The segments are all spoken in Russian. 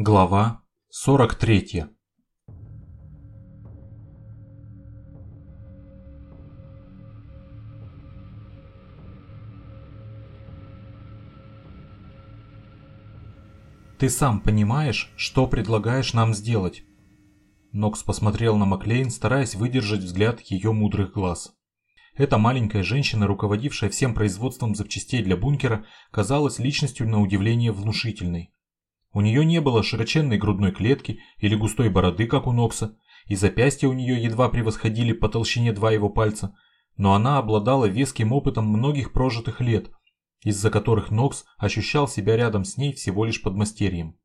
Глава 43 «Ты сам понимаешь, что предлагаешь нам сделать?» Нокс посмотрел на Маклейн, стараясь выдержать взгляд ее мудрых глаз. Эта маленькая женщина, руководившая всем производством запчастей для бункера, казалась личностью на удивление внушительной. У нее не было широченной грудной клетки или густой бороды, как у Нокса, и запястья у нее едва превосходили по толщине два его пальца, но она обладала веским опытом многих прожитых лет, из-за которых Нокс ощущал себя рядом с ней всего лишь подмастерьем.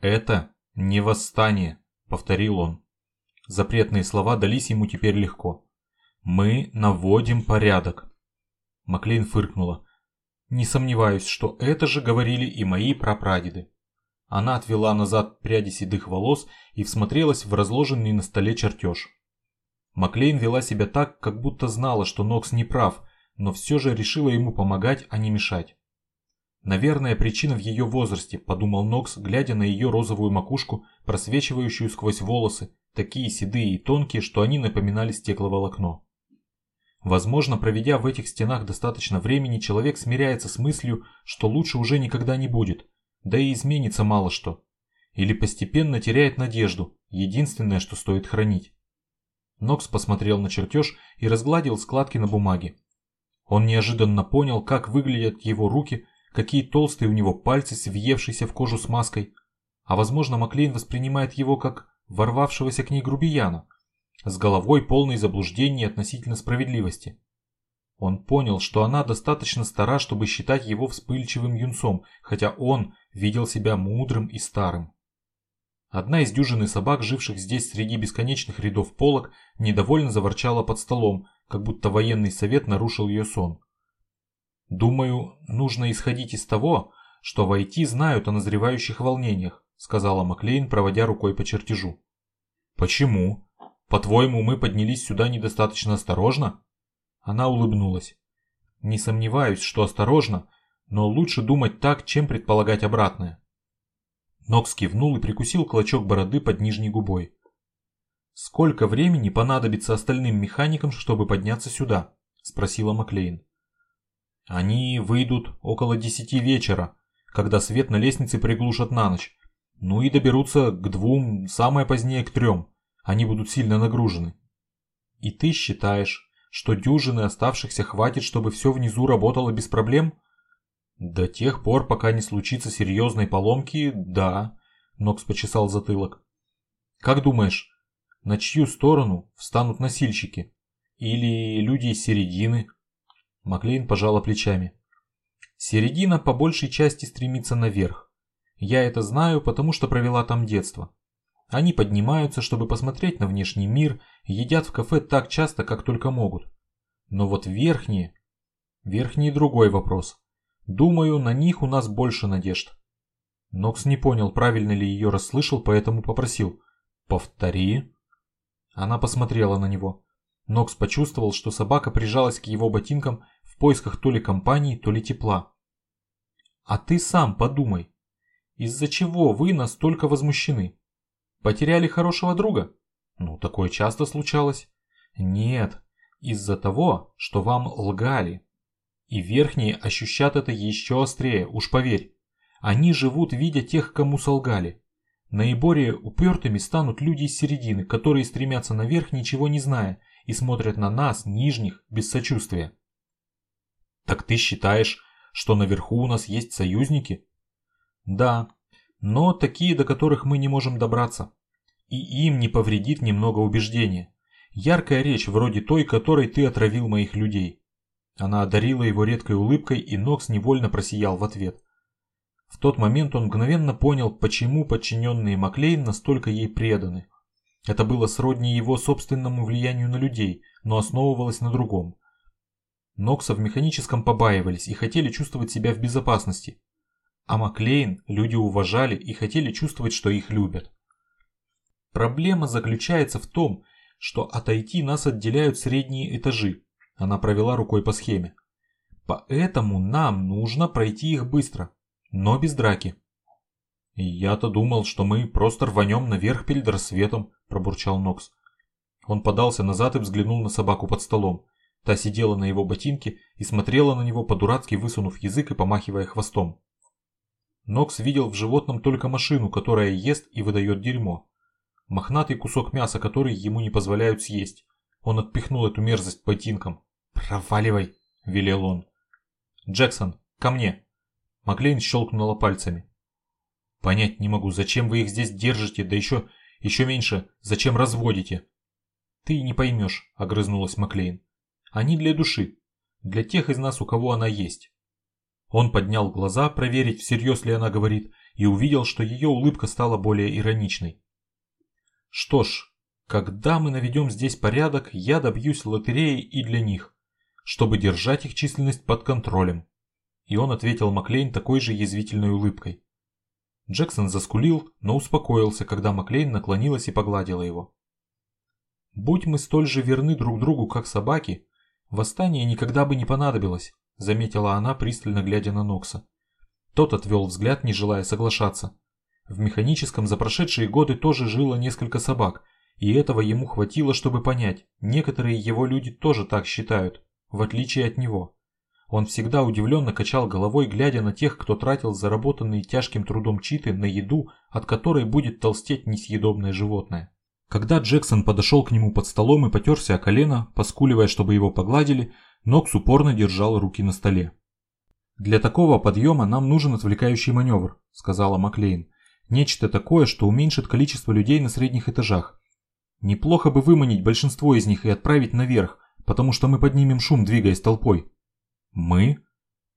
«Это не восстание», — повторил он. Запретные слова дались ему теперь легко. «Мы наводим порядок». Маклейн фыркнула. «Не сомневаюсь, что это же говорили и мои прапрадеды». Она отвела назад пряди седых волос и всмотрелась в разложенный на столе чертеж. Маклейн вела себя так, как будто знала, что Нокс не прав, но все же решила ему помогать, а не мешать. Наверное, причина в ее возрасте, подумал Нокс, глядя на ее розовую макушку, просвечивающую сквозь волосы, такие седые и тонкие, что они напоминали стекловолокно. Возможно, проведя в этих стенах достаточно времени, человек смиряется с мыслью, что лучше уже никогда не будет, да и изменится мало что. Или постепенно теряет надежду, единственное, что стоит хранить. Нокс посмотрел на чертеж и разгладил складки на бумаге. Он неожиданно понял, как выглядят его руки, какие толстые у него пальцы с въевшейся в кожу смазкой. А возможно, Маклейн воспринимает его как ворвавшегося к ней грубияна, с головой полной заблуждений относительно справедливости. Он понял, что она достаточно стара, чтобы считать его вспыльчивым юнцом, хотя он видел себя мудрым и старым. Одна из дюжины собак, живших здесь среди бесконечных рядов полок, недовольно заворчала под столом, как будто военный совет нарушил ее сон. «Думаю, нужно исходить из того, что в IT знают о назревающих волнениях», сказала Маклейн, проводя рукой по чертежу. «Почему? По-твоему, мы поднялись сюда недостаточно осторожно?» Она улыбнулась. «Не сомневаюсь, что осторожно, но лучше думать так, чем предполагать обратное. Нокс кивнул и прикусил клочок бороды под нижней губой. «Сколько времени понадобится остальным механикам, чтобы подняться сюда?» – спросила Маклейн. «Они выйдут около десяти вечера, когда свет на лестнице приглушат на ночь. Ну и доберутся к двум, самое позднее к трем. Они будут сильно нагружены». «И ты считаешь, что дюжины оставшихся хватит, чтобы все внизу работало без проблем?» До тех пор, пока не случится серьезной поломки, да. Нокс почесал затылок. Как думаешь, на чью сторону встанут носильщики? Или люди из середины? Маклейн пожала плечами. Середина по большей части стремится наверх. Я это знаю, потому что провела там детство. Они поднимаются, чтобы посмотреть на внешний мир, едят в кафе так часто, как только могут. Но вот верхние... Верхние другой вопрос. Думаю, на них у нас больше надежд. Нокс не понял, правильно ли ее расслышал, поэтому попросил. «Повтори». Она посмотрела на него. Нокс почувствовал, что собака прижалась к его ботинкам в поисках то ли компании, то ли тепла. «А ты сам подумай, из-за чего вы настолько возмущены? Потеряли хорошего друга? Ну, такое часто случалось. Нет, из-за того, что вам лгали. И верхние ощущат это еще острее, уж поверь. Они живут, видя тех, кому солгали. Наиболее упертыми станут люди из середины, которые стремятся наверх, ничего не зная, и смотрят на нас, нижних, без сочувствия. Так ты считаешь, что наверху у нас есть союзники? Да, но такие, до которых мы не можем добраться. И им не повредит немного убеждения. Яркая речь, вроде той, которой ты отравил моих людей. Она одарила его редкой улыбкой, и Нокс невольно просиял в ответ. В тот момент он мгновенно понял, почему подчиненные Маклейн настолько ей преданы. Это было сродни его собственному влиянию на людей, но основывалось на другом. Нокса в механическом побаивались и хотели чувствовать себя в безопасности. А Маклейн люди уважали и хотели чувствовать, что их любят. Проблема заключается в том, что от IT нас отделяют средние этажи, она провела рукой по схеме. Поэтому нам нужно пройти их быстро, но без драки. «Я-то думал, что мы просто рванем наверх перед рассветом», – пробурчал Нокс. Он подался назад и взглянул на собаку под столом. Та сидела на его ботинке и смотрела на него по-дурацки, высунув язык и помахивая хвостом. Нокс видел в животном только машину, которая ест и выдает дерьмо. Мохнатый кусок мяса, который ему не позволяют съесть. Он отпихнул эту мерзость ботинком. «Проваливай!» – велел он. «Джексон, ко мне!» Маклейн щелкнула пальцами. «Понять не могу, зачем вы их здесь держите, да еще, еще меньше, зачем разводите?» «Ты не поймешь», – огрызнулась Маклейн. «Они для души, для тех из нас, у кого она есть». Он поднял глаза, проверить, всерьез ли она говорит, и увидел, что ее улыбка стала более ироничной. «Что ж, когда мы наведем здесь порядок, я добьюсь лотереи и для них, чтобы держать их численность под контролем». И он ответил Маклейн такой же язвительной улыбкой. Джексон заскулил, но успокоился, когда Маклейн наклонилась и погладила его. «Будь мы столь же верны друг другу, как собаки, восстание никогда бы не понадобилось», заметила она, пристально глядя на Нокса. Тот отвел взгляд, не желая соглашаться. В механическом за прошедшие годы тоже жило несколько собак, и этого ему хватило, чтобы понять, некоторые его люди тоже так считают, в отличие от него. Он всегда удивленно качал головой, глядя на тех, кто тратил заработанные тяжким трудом читы на еду, от которой будет толстеть несъедобное животное. Когда Джексон подошел к нему под столом и потерся о колено, поскуливая, чтобы его погладили, Нокс упорно держал руки на столе. «Для такого подъема нам нужен отвлекающий маневр», – сказала Маклейн. «Нечто такое, что уменьшит количество людей на средних этажах. Неплохо бы выманить большинство из них и отправить наверх, потому что мы поднимем шум, двигаясь толпой». «Мы?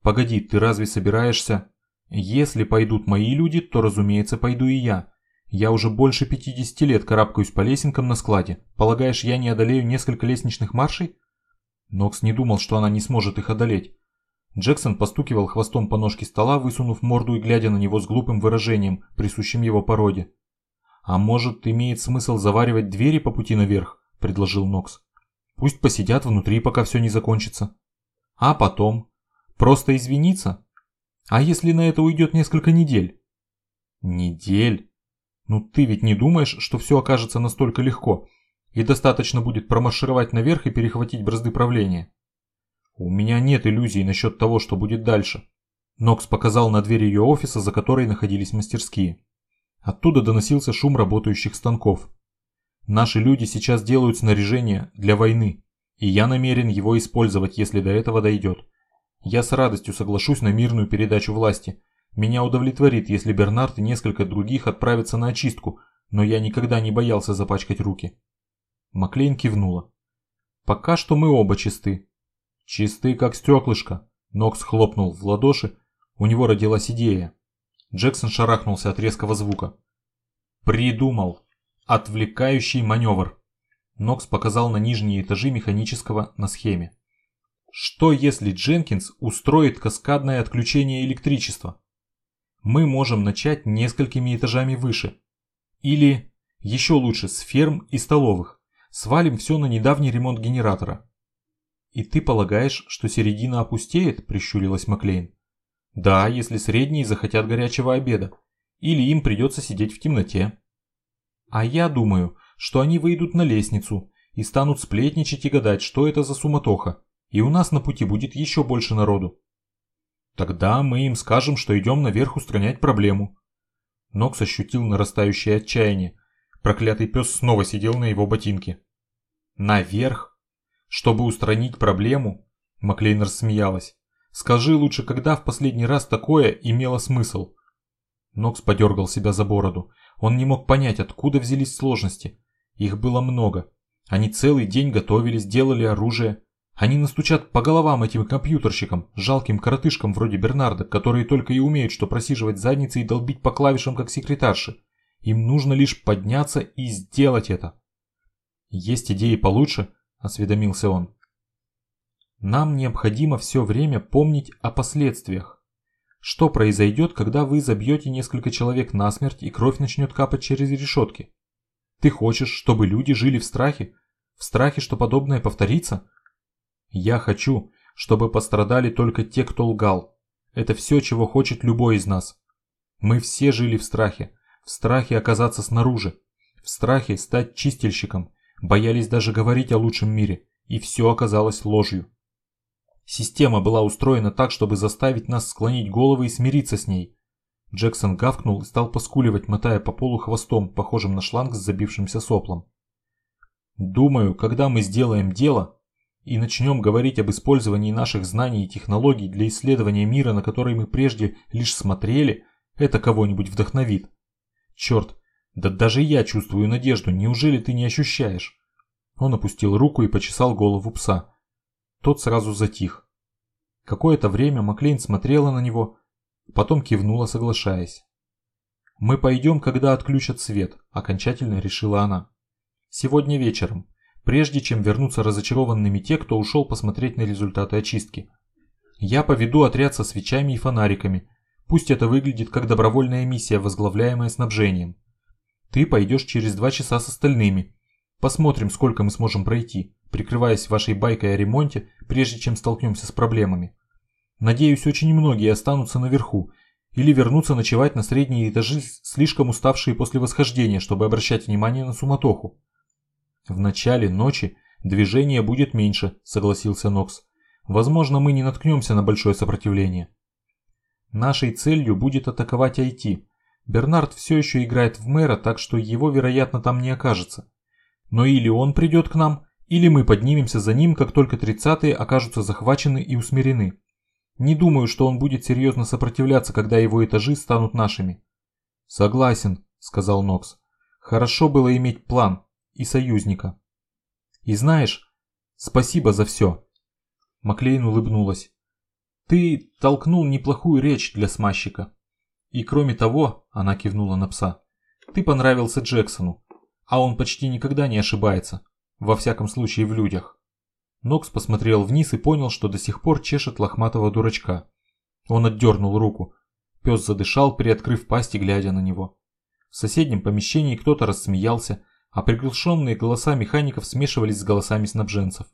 Погоди, ты разве собираешься...» «Если пойдут мои люди, то, разумеется, пойду и я. Я уже больше 50 лет карабкаюсь по лесенкам на складе. Полагаешь, я не одолею несколько лестничных маршей?» Нокс не думал, что она не сможет их одолеть. Джексон постукивал хвостом по ножке стола, высунув морду и глядя на него с глупым выражением, присущим его породе. «А может, имеет смысл заваривать двери по пути наверх?» – предложил Нокс. «Пусть посидят внутри, пока все не закончится». А потом? Просто извиниться? А если на это уйдет несколько недель? Недель? Ну ты ведь не думаешь, что все окажется настолько легко, и достаточно будет промаршировать наверх и перехватить бразды правления? У меня нет иллюзий насчет того, что будет дальше. Нокс показал на дверь ее офиса, за которой находились мастерские. Оттуда доносился шум работающих станков. Наши люди сейчас делают снаряжение для войны и я намерен его использовать, если до этого дойдет. Я с радостью соглашусь на мирную передачу власти. Меня удовлетворит, если Бернард и несколько других отправятся на очистку, но я никогда не боялся запачкать руки. Маклейн кивнула. Пока что мы оба чисты. Чисты, как стеклышко. Нокс хлопнул в ладоши. У него родилась идея. Джексон шарахнулся от резкого звука. Придумал. Отвлекающий маневр. Нокс показал на нижние этажи механического на схеме. Что если Дженкинс устроит каскадное отключение электричества? Мы можем начать несколькими этажами выше. Или, еще лучше, с ферм и столовых. Свалим все на недавний ремонт генератора. «И ты полагаешь, что середина опустеет?» – прищурилась Маклейн. «Да, если средние захотят горячего обеда. Или им придется сидеть в темноте». «А я думаю, что они выйдут на лестницу и станут сплетничать и гадать, что это за суматоха, и у нас на пути будет еще больше народу. Тогда мы им скажем, что идем наверх устранять проблему. Нокс ощутил нарастающее отчаяние. Проклятый пес снова сидел на его ботинке. Наверх? Чтобы устранить проблему? Маклейн рассмеялась. Скажи лучше, когда в последний раз такое имело смысл? Нокс подергал себя за бороду. Он не мог понять, откуда взялись сложности. Их было много. Они целый день готовились, делали оружие. Они настучат по головам этим компьютерщикам, жалким коротышкам вроде Бернарда, которые только и умеют что просиживать задницы и долбить по клавишам, как секретарши. Им нужно лишь подняться и сделать это. «Есть идеи получше?» – осведомился он. «Нам необходимо все время помнить о последствиях. Что произойдет, когда вы забьете несколько человек насмерть и кровь начнет капать через решетки? Ты хочешь, чтобы люди жили в страхе? В страхе, что подобное повторится? Я хочу, чтобы пострадали только те, кто лгал. Это все, чего хочет любой из нас. Мы все жили в страхе, в страхе оказаться снаружи, в страхе стать чистильщиком, боялись даже говорить о лучшем мире, и все оказалось ложью. Система была устроена так, чтобы заставить нас склонить головы и смириться с ней. Джексон гавкнул и стал поскуливать, мотая по полу хвостом, похожим на шланг с забившимся соплом. Думаю, когда мы сделаем дело и начнем говорить об использовании наших знаний и технологий для исследования мира, на который мы прежде лишь смотрели, это кого-нибудь вдохновит. Черт, да даже я чувствую надежду, неужели ты не ощущаешь? Он опустил руку и почесал голову пса. Тот сразу затих. Какое-то время Маклейн смотрела на него, потом кивнула, соглашаясь. «Мы пойдем, когда отключат свет», – окончательно решила она. «Сегодня вечером, прежде чем вернутся разочарованными те, кто ушел посмотреть на результаты очистки. Я поведу отряд со свечами и фонариками. Пусть это выглядит как добровольная миссия, возглавляемая снабжением. Ты пойдешь через два часа с остальными. Посмотрим, сколько мы сможем пройти, прикрываясь вашей байкой о ремонте, прежде чем столкнемся с проблемами. Надеюсь, очень многие останутся наверху или вернутся ночевать на средние этажи, слишком уставшие после восхождения, чтобы обращать внимание на суматоху. В начале ночи движения будет меньше, согласился Нокс. Возможно, мы не наткнемся на большое сопротивление. Нашей целью будет атаковать IT, Бернард все еще играет в мэра, так что его, вероятно, там не окажется. Но или он придет к нам, или мы поднимемся за ним, как только тридцатые окажутся захвачены и усмирены. Не думаю, что он будет серьезно сопротивляться, когда его этажи станут нашими. Согласен, сказал Нокс. Хорошо было иметь план и союзника. И знаешь, спасибо за все. Маклейн улыбнулась. Ты толкнул неплохую речь для смазчика. И кроме того, она кивнула на пса, ты понравился Джексону, а он почти никогда не ошибается, во всяком случае в людях. Нокс посмотрел вниз и понял, что до сих пор чешет лохматого дурачка. Он отдернул руку. Пес задышал, приоткрыв пасть и глядя на него. В соседнем помещении кто-то рассмеялся, а приглушенные голоса механиков смешивались с голосами снабженцев.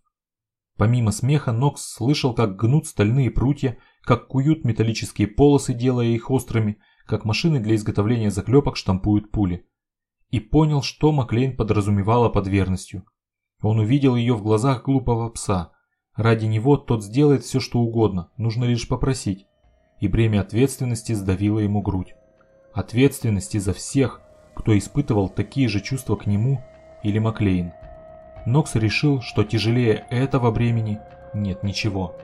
Помимо смеха, Нокс слышал, как гнут стальные прутья, как куют металлические полосы, делая их острыми, как машины для изготовления заклепок штампуют пули. И понял, что Маклейн подразумевала под верностью. Он увидел ее в глазах глупого пса. Ради него тот сделает все, что угодно, нужно лишь попросить. И бремя ответственности сдавило ему грудь. Ответственности за всех, кто испытывал такие же чувства к нему или Маклейн. Нокс решил, что тяжелее этого бремени нет ничего.